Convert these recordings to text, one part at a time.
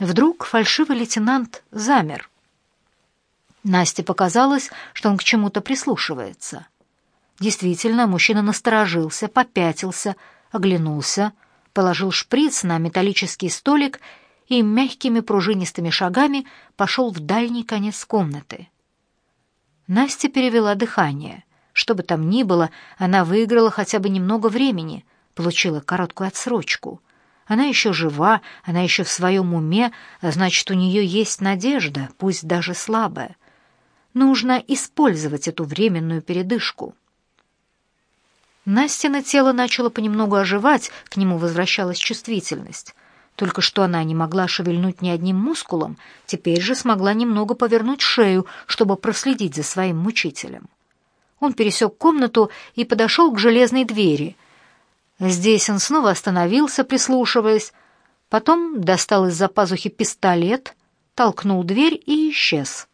Вдруг фальшивый лейтенант замер. Насте показалось, что он к чему-то прислушивается. Действительно, мужчина насторожился, попятился, оглянулся, положил шприц на металлический столик и мягкими пружинистыми шагами пошел в дальний конец комнаты. Настя перевела дыхание. Что бы там ни было, она выиграла хотя бы немного времени, получила короткую отсрочку. Она еще жива, она еще в своем уме, а значит, у нее есть надежда, пусть даже слабая. Нужно использовать эту временную передышку. Настина тело начало понемногу оживать, к нему возвращалась чувствительность. Только что она не могла шевельнуть ни одним мускулом, теперь же смогла немного повернуть шею, чтобы проследить за своим мучителем. Он пересек комнату и подошел к железной двери. Здесь он снова остановился, прислушиваясь, потом достал из-за пазухи пистолет, толкнул дверь и исчез.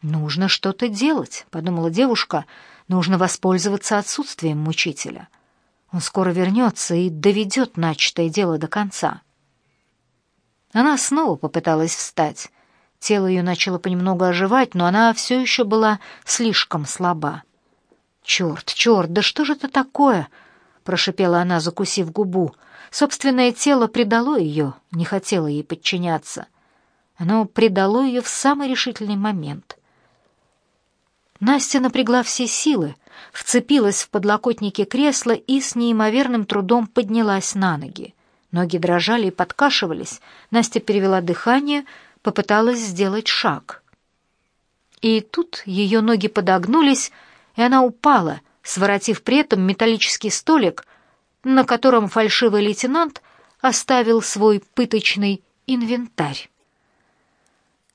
«Нужно что-то делать», — подумала девушка, — «нужно воспользоваться отсутствием мучителя». Он скоро вернется и доведет начатое дело до конца. Она снова попыталась встать. Тело ее начало понемногу оживать, но она все еще была слишком слаба. «Черт, черт, да что же это такое?» — прошипела она, закусив губу. Собственное тело предало ее, не хотело ей подчиняться. Оно предало ее в самый решительный момент. Настя напрягла все силы, вцепилась в подлокотники кресла и с неимоверным трудом поднялась на ноги. Ноги дрожали и подкашивались. Настя перевела дыхание, попыталась сделать шаг. И тут ее ноги подогнулись, и она упала, своротив при этом металлический столик, на котором фальшивый лейтенант оставил свой пыточный инвентарь.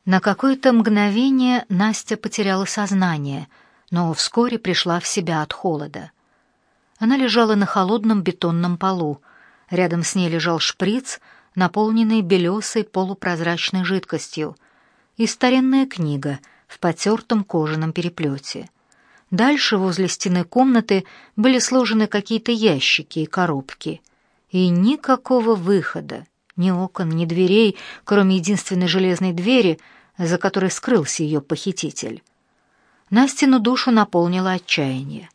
На какое-то мгновение Настя потеряла сознание — но вскоре пришла в себя от холода. Она лежала на холодном бетонном полу. Рядом с ней лежал шприц, наполненный белесой полупрозрачной жидкостью, и старинная книга в потертом кожаном переплете. Дальше возле стены комнаты были сложены какие-то ящики и коробки. И никакого выхода, ни окон, ни дверей, кроме единственной железной двери, за которой скрылся ее похититель. Настину душу наполнило отчаяние.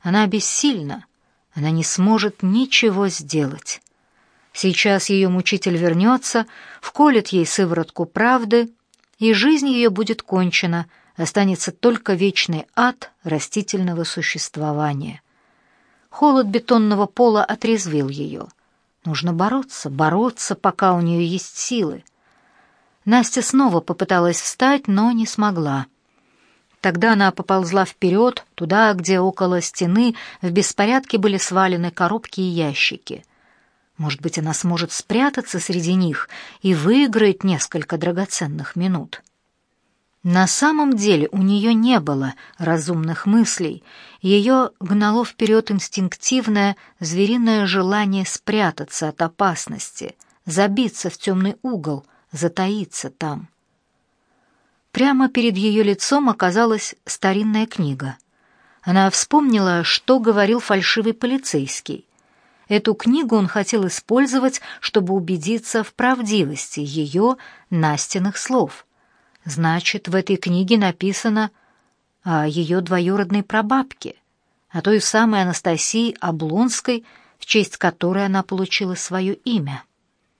Она бессильна, она не сможет ничего сделать. Сейчас ее мучитель вернется, вколет ей сыворотку правды, и жизнь ее будет кончена, останется только вечный ад растительного существования. Холод бетонного пола отрезвил ее. Нужно бороться, бороться, пока у нее есть силы. Настя снова попыталась встать, но не смогла. Тогда она поползла вперед, туда, где около стены в беспорядке были свалены коробки и ящики. Может быть, она сможет спрятаться среди них и выиграет несколько драгоценных минут. На самом деле у нее не было разумных мыслей, ее гнало вперед инстинктивное звериное желание спрятаться от опасности, забиться в темный угол, затаиться там. Прямо перед ее лицом оказалась старинная книга. Она вспомнила, что говорил фальшивый полицейский. Эту книгу он хотел использовать, чтобы убедиться в правдивости ее Настиных слов. Значит, в этой книге написано о ее двоюродной прабабке, о той самой Анастасии Облонской, в честь которой она получила свое имя.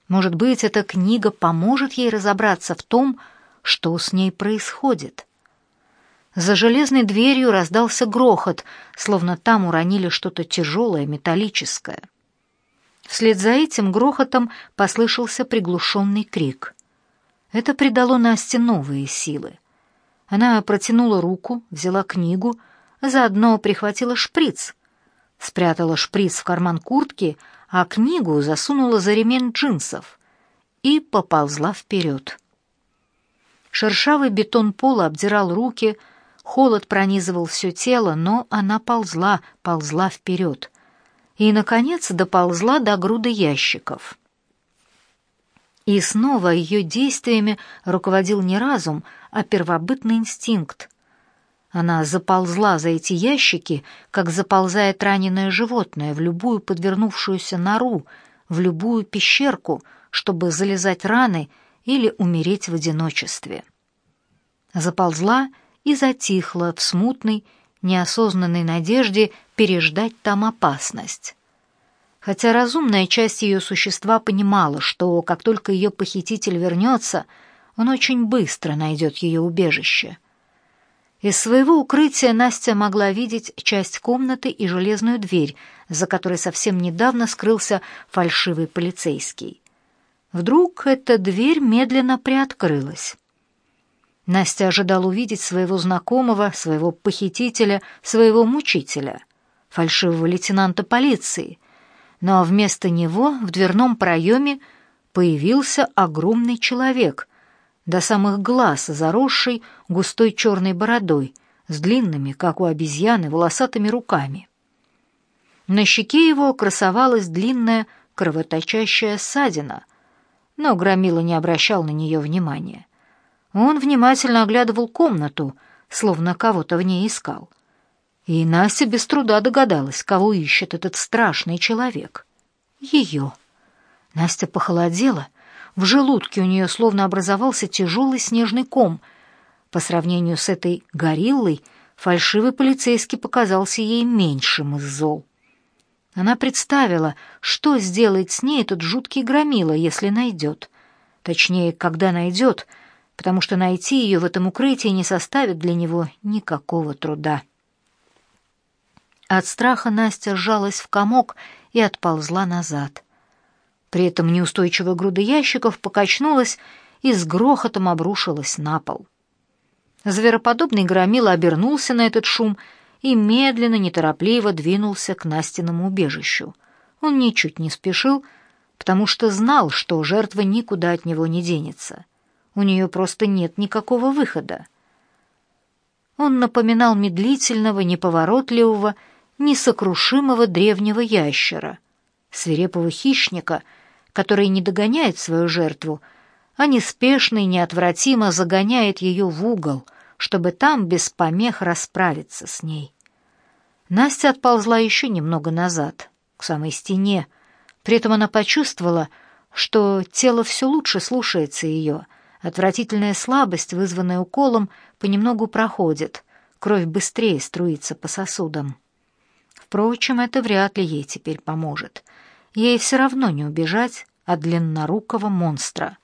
Может быть, эта книга поможет ей разобраться в том, что с ней происходит. За железной дверью раздался грохот, словно там уронили что-то тяжелое, металлическое. Вслед за этим грохотом послышался приглушенный крик. Это придало Насте новые силы. Она протянула руку, взяла книгу, заодно прихватила шприц. Спрятала шприц в карман куртки, а книгу засунула за ремень джинсов и поползла вперед. Шершавый бетон пола обдирал руки, холод пронизывал все тело, но она ползла, ползла вперед. И, наконец, доползла до груды ящиков. И снова ее действиями руководил не разум, а первобытный инстинкт. Она заползла за эти ящики, как заползает раненое животное в любую подвернувшуюся нору, в любую пещерку, чтобы залезать раны или умереть в одиночестве. Заползла и затихла в смутной, неосознанной надежде переждать там опасность. Хотя разумная часть ее существа понимала, что как только ее похититель вернется, он очень быстро найдет ее убежище. Из своего укрытия Настя могла видеть часть комнаты и железную дверь, за которой совсем недавно скрылся фальшивый полицейский. Вдруг эта дверь медленно приоткрылась. Настя ожидала увидеть своего знакомого, своего похитителя, своего мучителя, фальшивого лейтенанта полиции. Но вместо него в дверном проеме появился огромный человек, до самых глаз заросший густой черной бородой, с длинными, как у обезьяны, волосатыми руками. На щеке его красовалась длинная кровоточащая ссадина, но Громила не обращал на нее внимания. Он внимательно оглядывал комнату, словно кого-то в ней искал. И Настя без труда догадалась, кого ищет этот страшный человек. Ее. Настя похолодела. В желудке у нее словно образовался тяжелый снежный ком. По сравнению с этой гориллой, фальшивый полицейский показался ей меньшим из зол. Она представила, что сделает с ней этот жуткий громила, если найдет. Точнее, когда найдет — потому что найти ее в этом укрытии не составит для него никакого труда. От страха Настя сжалась в комок и отползла назад. При этом неустойчивая груда ящиков покачнулась и с грохотом обрушилась на пол. Звероподобный громила обернулся на этот шум и медленно, неторопливо двинулся к Настиному убежищу. Он ничуть не спешил, потому что знал, что жертва никуда от него не денется — у нее просто нет никакого выхода. Он напоминал медлительного, неповоротливого, несокрушимого древнего ящера, свирепого хищника, который не догоняет свою жертву, а неспешно и неотвратимо загоняет ее в угол, чтобы там без помех расправиться с ней. Настя отползла еще немного назад, к самой стене. При этом она почувствовала, что тело все лучше слушается ее — Отвратительная слабость, вызванная уколом, понемногу проходит, кровь быстрее струится по сосудам. Впрочем, это вряд ли ей теперь поможет. Ей все равно не убежать от длиннорукого монстра.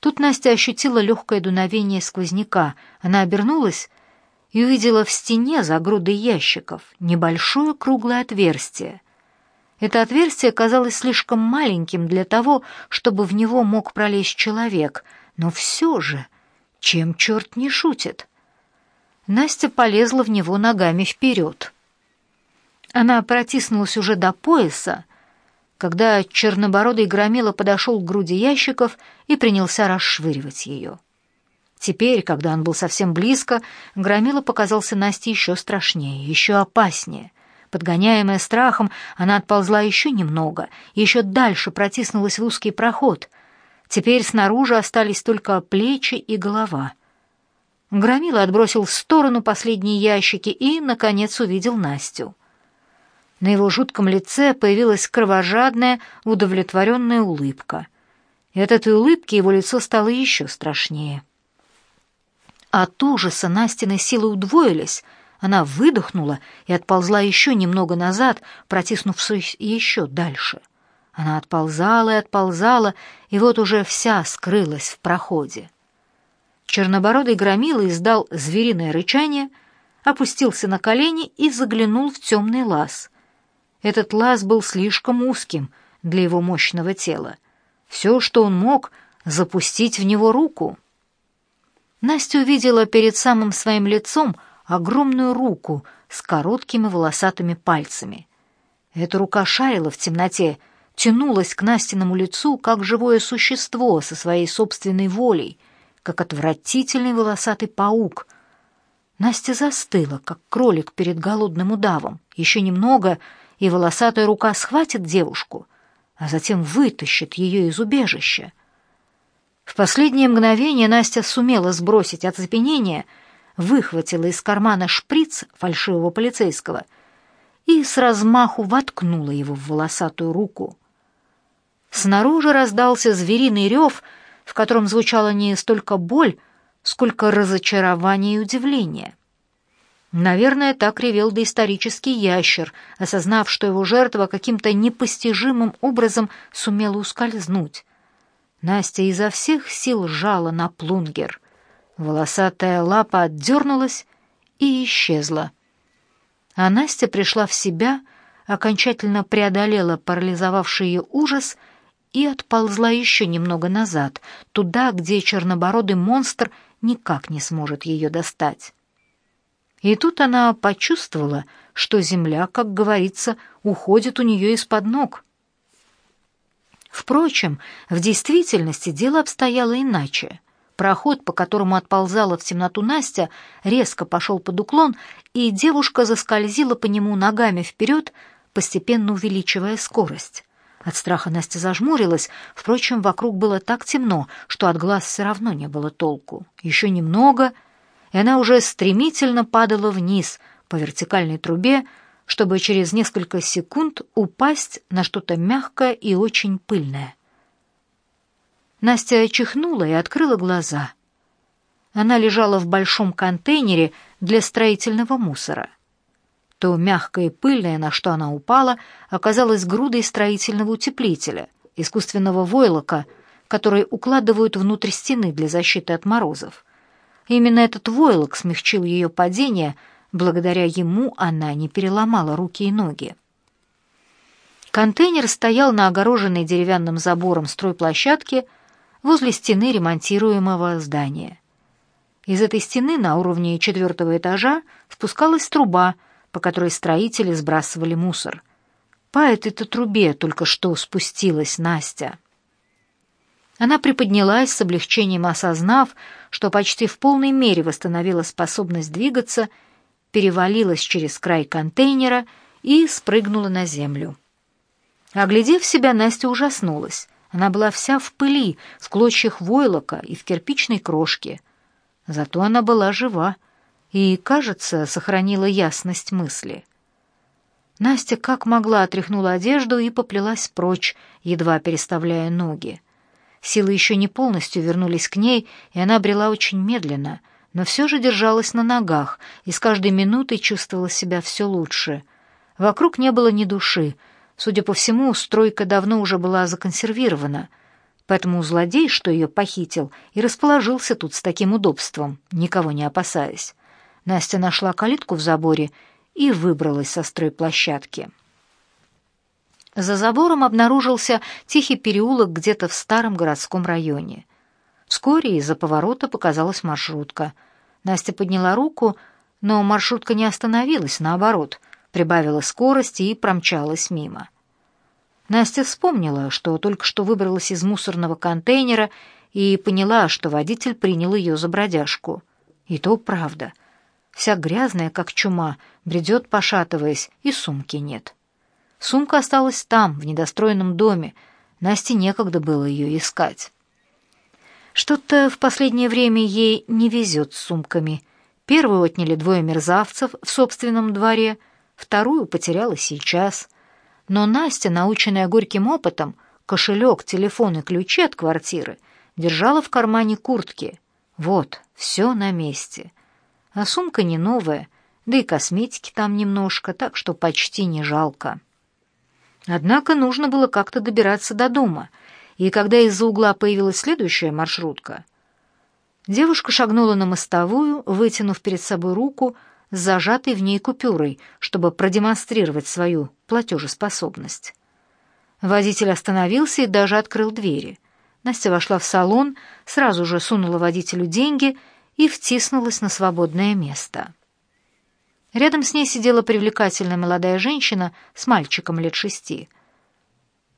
Тут Настя ощутила легкое дуновение сквозняка. Она обернулась и увидела в стене за грудой ящиков небольшое круглое отверстие. Это отверстие казалось слишком маленьким для того, чтобы в него мог пролезть человек — но все же, чем черт не шутит? Настя полезла в него ногами вперед. Она протиснулась уже до пояса, когда чернобородый громила подошел к груди ящиков и принялся расшвыривать ее. Теперь, когда он был совсем близко, громила показался Насте еще страшнее, еще опаснее. Подгоняемая страхом, она отползла еще немного, еще дальше протиснулась в узкий проход — Теперь снаружи остались только плечи и голова. Громила отбросил в сторону последние ящики и, наконец, увидел Настю. На его жутком лице появилась кровожадная, удовлетворенная улыбка. И от этой улыбки его лицо стало еще страшнее. От ужаса Настины силы удвоились. Она выдохнула и отползла еще немного назад, протиснувшись еще дальше — она отползала и отползала, и вот уже вся скрылась в проходе. Чернобородый громила издал звериное рычание, опустился на колени и заглянул в темный лаз. Этот лаз был слишком узким для его мощного тела. Все, что он мог, запустить в него руку. Настя увидела перед самым своим лицом огромную руку с короткими волосатыми пальцами. Эта рука шарила в темноте, тянулась к Настиному лицу, как живое существо со своей собственной волей, как отвратительный волосатый паук. Настя застыла, как кролик перед голодным удавом. Еще немного, и волосатая рука схватит девушку, а затем вытащит ее из убежища. В последнее мгновение Настя сумела сбросить оцепенение, выхватила из кармана шприц фальшивого полицейского и с размаху воткнула его в волосатую руку. Снаружи раздался звериный рев, в котором звучала не столько боль, сколько разочарование и удивление. Наверное, так ревел доисторический ящер, осознав, что его жертва каким-то непостижимым образом сумела ускользнуть. Настя изо всех сил сжала на плунгер. Волосатая лапа отдернулась и исчезла. А Настя пришла в себя, окончательно преодолела парализовавший ее ужас и отползла еще немного назад, туда, где чернобородый монстр никак не сможет ее достать. И тут она почувствовала, что земля, как говорится, уходит у нее из-под ног. Впрочем, в действительности дело обстояло иначе. Проход, по которому отползала в темноту Настя, резко пошел под уклон, и девушка заскользила по нему ногами вперед, постепенно увеличивая скорость. От страха Настя зажмурилась, впрочем, вокруг было так темно, что от глаз все равно не было толку. Еще немного, и она уже стремительно падала вниз по вертикальной трубе, чтобы через несколько секунд упасть на что-то мягкое и очень пыльное. Настя чихнула и открыла глаза. Она лежала в большом контейнере для строительного мусора — то мягкое и пыльное, на что она упала, оказалось грудой строительного утеплителя, искусственного войлока, который укладывают внутрь стены для защиты от морозов. Именно этот войлок смягчил ее падение, благодаря ему она не переломала руки и ноги. Контейнер стоял на огороженной деревянным забором стройплощадке возле стены ремонтируемого здания. Из этой стены на уровне четвертого этажа спускалась труба, по которой строители сбрасывали мусор. По этой-то трубе только что спустилась Настя. Она приподнялась с облегчением, осознав, что почти в полной мере восстановила способность двигаться, перевалилась через край контейнера и спрыгнула на землю. Оглядев себя, Настя ужаснулась. Она была вся в пыли, в клочьях войлока и в кирпичной крошке. Зато она была жива и, кажется, сохранила ясность мысли. Настя как могла отряхнула одежду и поплелась прочь, едва переставляя ноги. Силы еще не полностью вернулись к ней, и она брела очень медленно, но все же держалась на ногах и с каждой минутой чувствовала себя все лучше. Вокруг не было ни души. Судя по всему, стройка давно уже была законсервирована, поэтому злодей, что ее похитил, и расположился тут с таким удобством, никого не опасаясь. Настя нашла калитку в заборе и выбралась со стройплощадки. За забором обнаружился тихий переулок где-то в старом городском районе. Вскоре из-за поворота показалась маршрутка. Настя подняла руку, но маршрутка не остановилась, наоборот, прибавила скорости и промчалась мимо. Настя вспомнила, что только что выбралась из мусорного контейнера и поняла, что водитель принял ее за бродяжку. И то правда — вся грязная, как чума, бредет, пошатываясь, и сумки нет. Сумка осталась там, в недостроенном доме. Насте некогда было ее искать. Что-то в последнее время ей не везет с сумками. Первую отняли двое мерзавцев в собственном дворе, вторую потеряла сейчас. Но Настя, наученная горьким опытом, кошелек, телефон и ключи от квартиры держала в кармане куртки. Вот, все на месте — а сумка не новая, да и косметики там немножко, так что почти не жалко. Однако нужно было как-то добираться до дома, и когда из-за угла появилась следующая маршрутка, девушка шагнула на мостовую, вытянув перед собой руку с зажатой в ней купюрой, чтобы продемонстрировать свою платежеспособность. Водитель остановился и даже открыл двери. Настя вошла в салон, сразу же сунула водителю деньги — и втиснулась на свободное место. Рядом с ней сидела привлекательная молодая женщина с мальчиком лет шести.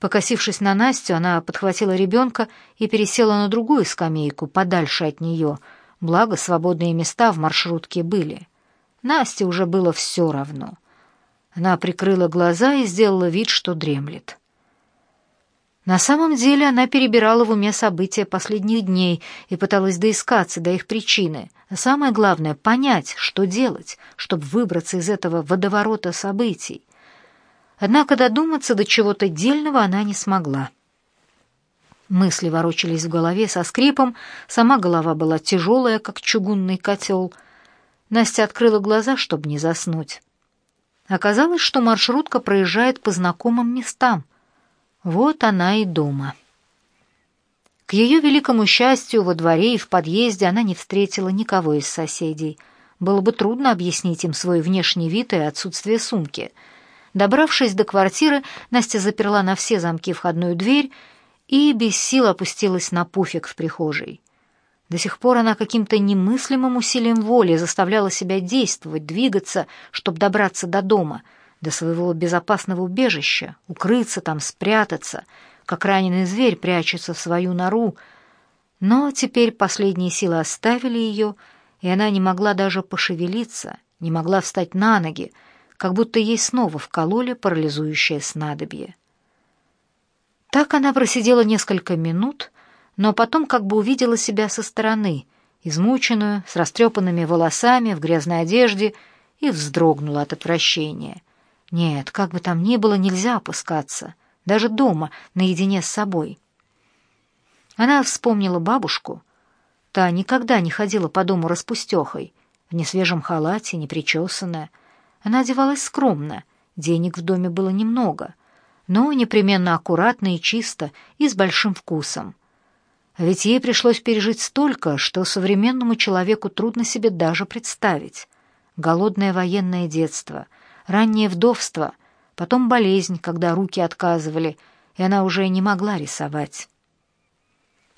Покосившись на Настю, она подхватила ребенка и пересела на другую скамейку, подальше от нее, благо свободные места в маршрутке были. Насте уже было все равно. Она прикрыла глаза и сделала вид, что дремлет. На самом деле она перебирала в уме события последних дней и пыталась доискаться до их причины, самое главное — понять, что делать, чтобы выбраться из этого водоворота событий. Однако додуматься до чего-то дельного она не смогла. Мысли ворочались в голове со скрипом, сама голова была тяжелая, как чугунный котел. Настя открыла глаза, чтобы не заснуть. Оказалось, что маршрутка проезжает по знакомым местам. Вот она и дома. Ее великому счастью, во дворе и в подъезде она не встретила никого из соседей. Было бы трудно объяснить им свой внешний вид и отсутствие сумки. Добравшись до квартиры, Настя заперла на все замки входную дверь и без сил опустилась на пуфик в прихожей. До сих пор она каким-то немыслимым усилием воли заставляла себя действовать, двигаться, чтобы добраться до дома, до своего безопасного убежища, укрыться там, спрятаться, как раненый зверь прячется в свою нору. Но теперь последние силы оставили ее, и она не могла даже пошевелиться, не могла встать на ноги, как будто ей снова вкололи парализующее снадобье. Так она просидела несколько минут, но потом как бы увидела себя со стороны, измученную, с растрепанными волосами, в грязной одежде, и вздрогнула от отвращения. Нет, как бы там ни было, нельзя опускаться, даже дома, наедине с собой. Она вспомнила бабушку. Та никогда не ходила по дому распустехой, в несвежем халате, непричесанная. Она одевалась скромно, денег в доме было немного, но непременно аккуратно и чисто и с большим вкусом. Ведь ей пришлось пережить столько, что современному человеку трудно себе даже представить. Голодное военное детство, раннее вдовство, потом болезнь, когда руки отказывали, и она уже не могла рисовать.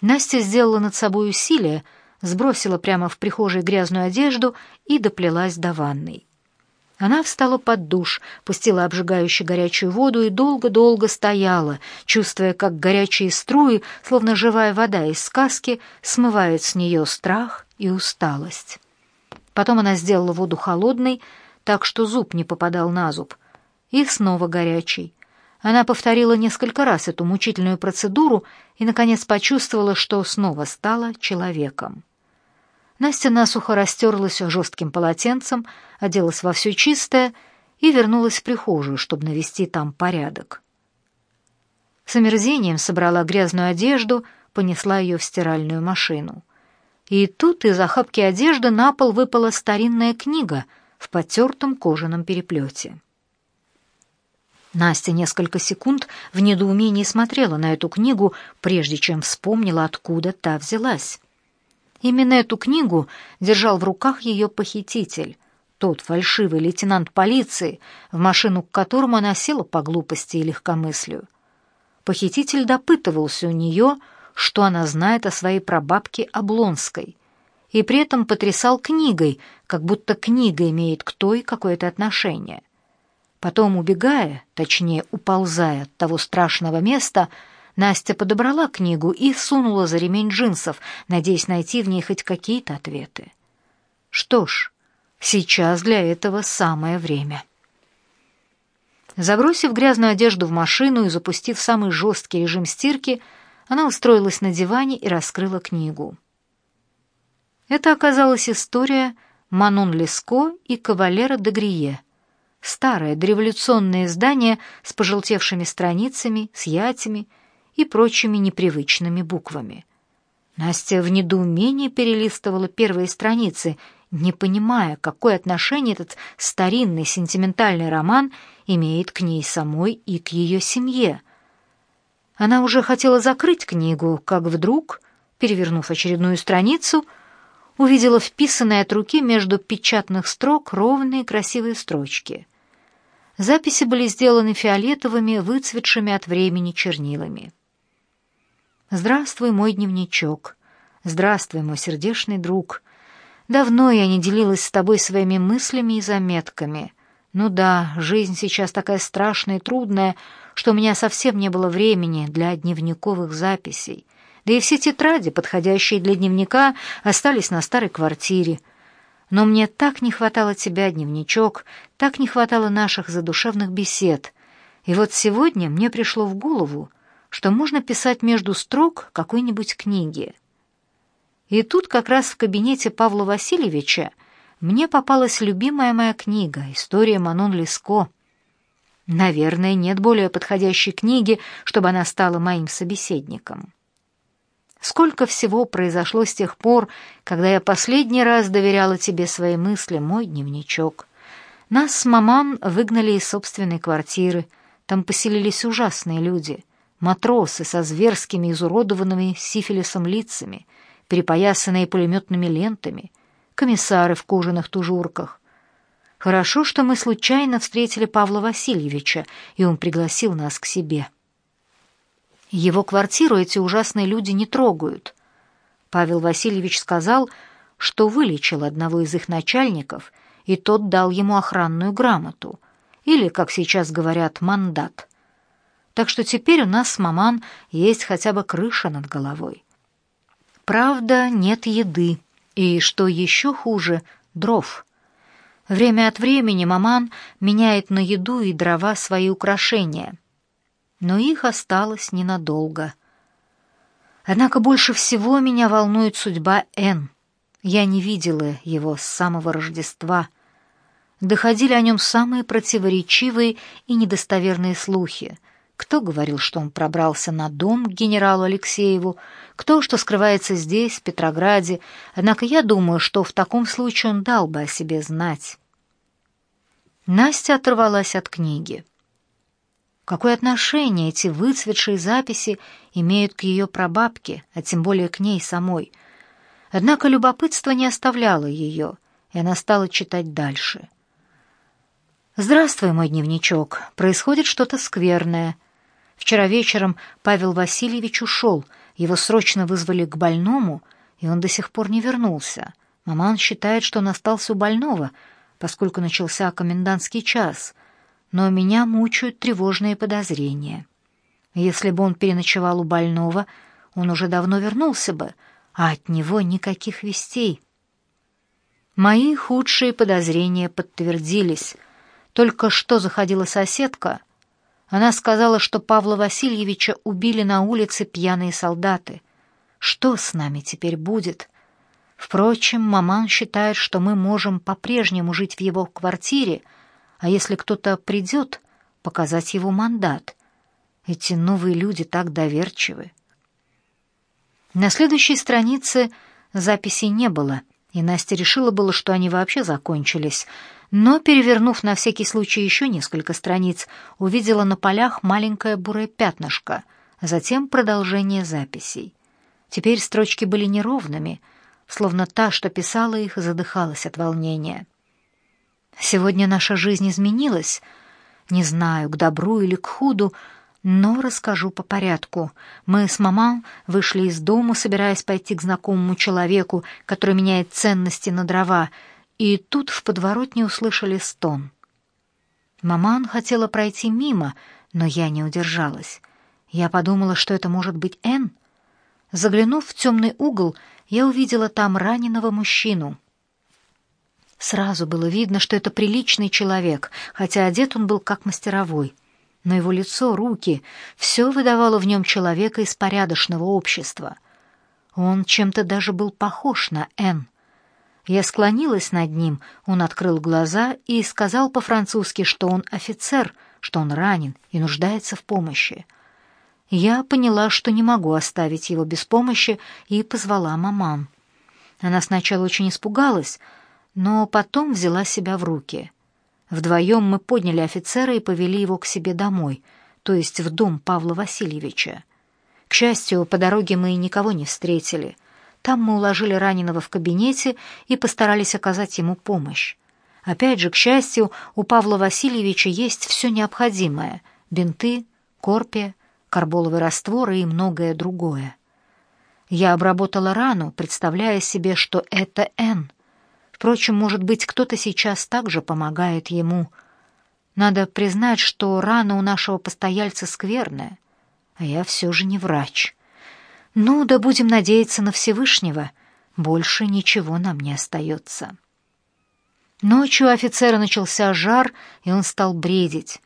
Настя сделала над собой усилие, сбросила прямо в прихожей грязную одежду и доплелась до ванной. Она встала под душ, пустила обжигающую горячую воду и долго-долго стояла, чувствуя, как горячие струи, словно живая вода из сказки, смывают с нее страх и усталость. Потом она сделала воду холодной, так что зуб не попадал на зуб, и снова горячий. Она повторила несколько раз эту мучительную процедуру и, наконец, почувствовала, что снова стала человеком. Настя насухо растерлась жестким полотенцем, оделась во все чистое и вернулась в прихожую, чтобы навести там порядок. С омерзением собрала грязную одежду, понесла ее в стиральную машину. И тут из охапки одежды на пол выпала старинная книга в потертом кожаном переплете. Настя несколько секунд в недоумении смотрела на эту книгу, прежде чем вспомнила, откуда та взялась. Именно эту книгу держал в руках ее похититель, тот фальшивый лейтенант полиции, в машину к которому она села по глупости и легкомыслию. Похититель допытывался у нее, что она знает о своей прабабке Облонской, и при этом потрясал книгой, как будто книга имеет к той какое-то отношение. Потом, убегая, точнее, уползая от того страшного места, Настя подобрала книгу и сунула за ремень джинсов, надеясь найти в ней хоть какие-то ответы. Что ж, сейчас для этого самое время. Забросив грязную одежду в машину и запустив самый жесткий режим стирки, она устроилась на диване и раскрыла книгу. Это оказалась история Манон Леско и кавалера де Грие. Старое дореволюционное издание с пожелтевшими страницами, с ятями и прочими непривычными буквами. Настя в недоумении перелистывала первые страницы, не понимая, какое отношение этот старинный сентиментальный роман имеет к ней самой и к ее семье. Она уже хотела закрыть книгу, как вдруг, перевернув очередную страницу, увидела вписанные от руки между печатных строк ровные красивые строчки. Записи были сделаны фиолетовыми, выцветшими от времени чернилами. Здравствуй, мой дневничок. Здравствуй, мой сердечный друг. Давно я не делилась с тобой своими мыслями и заметками. Ну да, жизнь сейчас такая страшная и трудная, что у меня совсем не было времени для дневниковых записей. Да и все тетради, подходящие для дневника, остались на старой квартире. Но мне так не хватало тебя, дневничок, так не хватало наших задушевных бесед. И вот сегодня мне пришло в голову, что можно писать между строк какой-нибудь книги. И тут как раз в кабинете Павла Васильевича мне попалась любимая моя книга «История Манон Леско». Наверное, нет более подходящей книги, чтобы она стала моим собеседником. Сколько всего произошло с тех пор, когда я последний раз доверяла тебе свои мысли, мой дневничок. Нас с маман выгнали из собственной квартиры. Там поселились ужасные люди. Матросы со зверскими изуродованными сифилисом лицами, перепоясанные пулеметными лентами, комиссары в кожаных тужурках. Хорошо, что мы случайно встретили Павла Васильевича, и он пригласил нас к себе. Его квартиру эти ужасные люди не трогают. Павел Васильевич сказал, что вылечил одного из их начальников, и тот дал ему охранную грамоту, или, как сейчас говорят, мандат. Так что теперь у нас с маман есть хотя бы крыша над головой. Правда, нет еды, и, что еще хуже, дров. Время от времени маман меняет на еду и дрова свои украшения — но их осталось ненадолго. Однако больше всего меня волнует судьба Н. Я не видела его с самого Рождества. Доходили о нем самые противоречивые и недостоверные слухи. Кто говорил, что он пробрался на дом к генералу Алексееву, кто, что скрывается здесь, в Петрограде, однако я думаю, что в таком случае он дал бы о себе знать. Настя оторвалась от книги. Какое отношение эти выцветшие записи имеют к ее прабабке, а тем более к ней самой? Однако любопытство не оставляло ее, и она стала читать дальше. «Здравствуй, мой дневничок. Происходит что-то скверное. Вчера вечером Павел Васильевич ушел, его срочно вызвали к больному, и он до сих пор не вернулся. Маман считает, что он остался у больного, поскольку начался комендантский час — но меня мучают тревожные подозрения. Если бы он переночевал у больного, он уже давно вернулся бы, а от него никаких вестей. Мои худшие подозрения подтвердились. Только что заходила соседка. Она сказала, что Павла Васильевича убили на улице пьяные солдаты. Что с нами теперь будет? Впрочем, маман считает, что мы можем по-прежнему жить в его квартире — а если кто-то придет, показать его мандат. Эти новые люди так доверчивы. На следующей странице записей не было, и Настя решила было, что они вообще закончились, но, перевернув на всякий случай еще несколько страниц, увидела на полях маленькое бурое пятнышко, затем продолжение записей. Теперь строчки были неровными, словно та, что писала их, задыхалась от волнения. Сегодня наша жизнь изменилась. Не знаю, к добру или к худу, но расскажу по порядку. Мы с мамой вышли из дома, собираясь пойти к знакомому человеку, который меняет ценности на дрова, и тут в подворотне услышали стон. Маман хотела пройти мимо, но я не удержалась. Я подумала, что это может быть Н. Заглянув в темный угол, я увидела там раненого мужчину — Сразу было видно, что это приличный человек, хотя одет он был как мастеровой. Но его лицо, руки — все выдавало в нем человека из порядочного общества. Он чем-то даже был похож на Н. Я склонилась над ним, он открыл глаза и сказал по-французски, что он офицер, что он ранен и нуждается в помощи. Я поняла, что не могу оставить его без помощи, и позвала маман. Она сначала очень испугалась, но потом взяла себя в руки. Вдвоем мы подняли офицера и повели его к себе домой, то есть в дом Павла Васильевича. К счастью, по дороге мы никого не встретили. Там мы уложили раненого в кабинете и постарались оказать ему помощь. Опять же, к счастью, у Павла Васильевича есть все необходимое — бинты, корпия, карболовый раствор и многое другое. Я обработала рану, представляя себе, что это Н — Впрочем, может быть, кто-то сейчас также помогает ему. Надо признать, что рана у нашего постояльца скверная, а я все же не врач. Ну, да будем надеяться на Всевышнего. Больше ничего нам не остается. Ночью у офицера начался жар, и он стал бредить.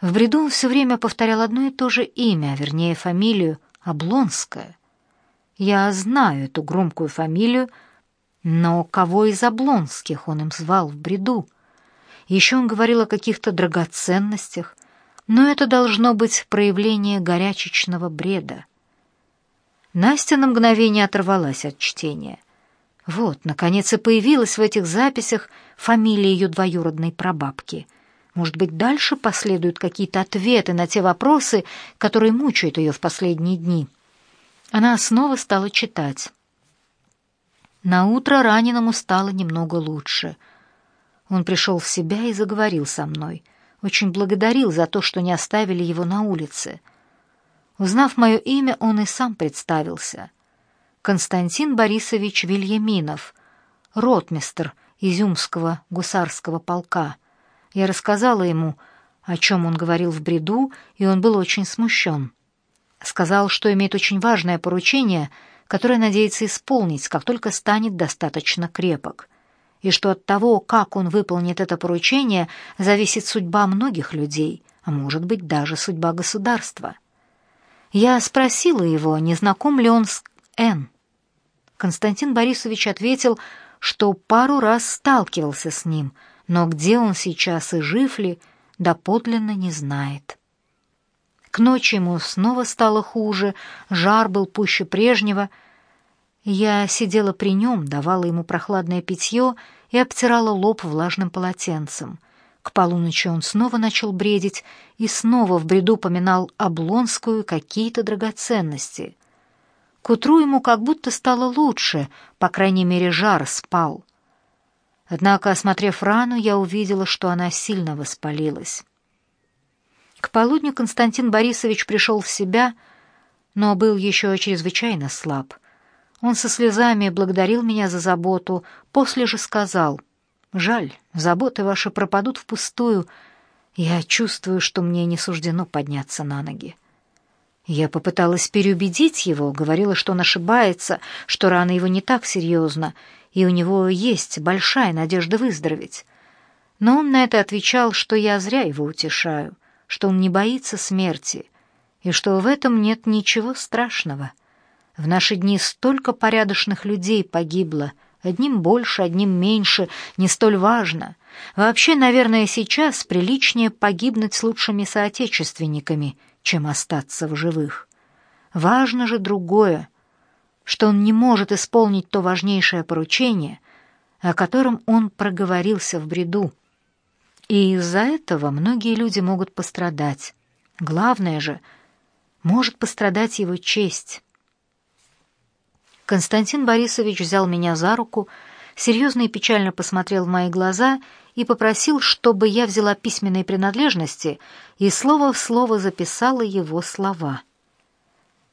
В бреду он все время повторял одно и то же имя, вернее, фамилию Облонская. Я знаю эту громкую фамилию, но кого из Облонских он им звал в бреду? Еще он говорил о каких-то драгоценностях, но это должно быть проявление горячечного бреда. Настя на мгновение оторвалась от чтения. Вот, наконец, и появилась в этих записях фамилия ее двоюродной прабабки. Может быть, дальше последуют какие-то ответы на те вопросы, которые мучают ее в последние дни. Она снова стала читать. На утро раненому стало немного лучше. Он пришел в себя и заговорил со мной. Очень благодарил за то, что не оставили его на улице. Узнав мое имя, он и сам представился. Константин Борисович Вильяминов, ротмистр Изюмского гусарского полка. Я рассказала ему, о чем он говорил в бреду, и он был очень смущен. Сказал, что имеет очень важное поручение — которое надеется исполнить, как только станет достаточно крепок, и что от того, как он выполнит это поручение, зависит судьба многих людей, а может быть даже судьба государства. Я спросила его, не знаком ли он с Н. Константин Борисович ответил, что пару раз сталкивался с ним, но где он сейчас и жив ли, доподлинно не знает. К ночи ему снова стало хуже, жар был пуще прежнего. Я сидела при нем, давала ему прохладное питье и обтирала лоб влажным полотенцем. К полуночи он снова начал бредить и снова в бреду поминал Облонскую какие-то драгоценности. К утру ему как будто стало лучше, по крайней мере, жар спал. Однако, осмотрев рану, я увидела, что она сильно воспалилась. Полудню Константин Борисович пришел в себя, но был еще чрезвычайно слаб. Он со слезами благодарил меня за заботу, после же сказал, «Жаль, заботы ваши пропадут впустую. Я чувствую, что мне не суждено подняться на ноги». Я попыталась переубедить его, говорила, что он ошибается, что рана его не так серьезна, и у него есть большая надежда выздороветь. Но он на это отвечал, что я зря его утешаю — что он не боится смерти и что в этом нет ничего страшного. В наши дни столько порядочных людей погибло, одним больше, одним меньше, не столь важно. Вообще, наверное, сейчас приличнее погибнуть с лучшими соотечественниками, чем остаться в живых. Важно же другое, что он не может исполнить то важнейшее поручение, о котором он проговорился в бреду. И из-за этого многие люди могут пострадать. Главное же, может пострадать его честь. Константин Борисович взял меня за руку, серьезно и печально посмотрел в мои глаза и попросил, чтобы я взяла письменные принадлежности и слово в слово записала его слова.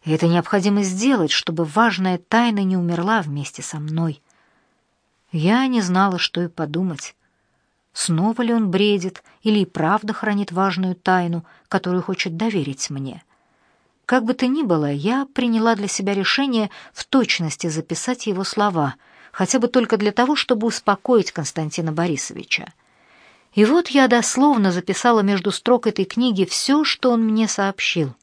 это необходимо сделать, чтобы важная тайна не умерла вместе со мной. Я не знала, что и подумать. Снова ли он бредит или и правда хранит важную тайну, которую хочет доверить мне? Как бы то ни было, я приняла для себя решение в точности записать его слова, хотя бы только для того, чтобы успокоить Константина Борисовича. И вот я дословно записала между строк этой книги все, что он мне сообщил.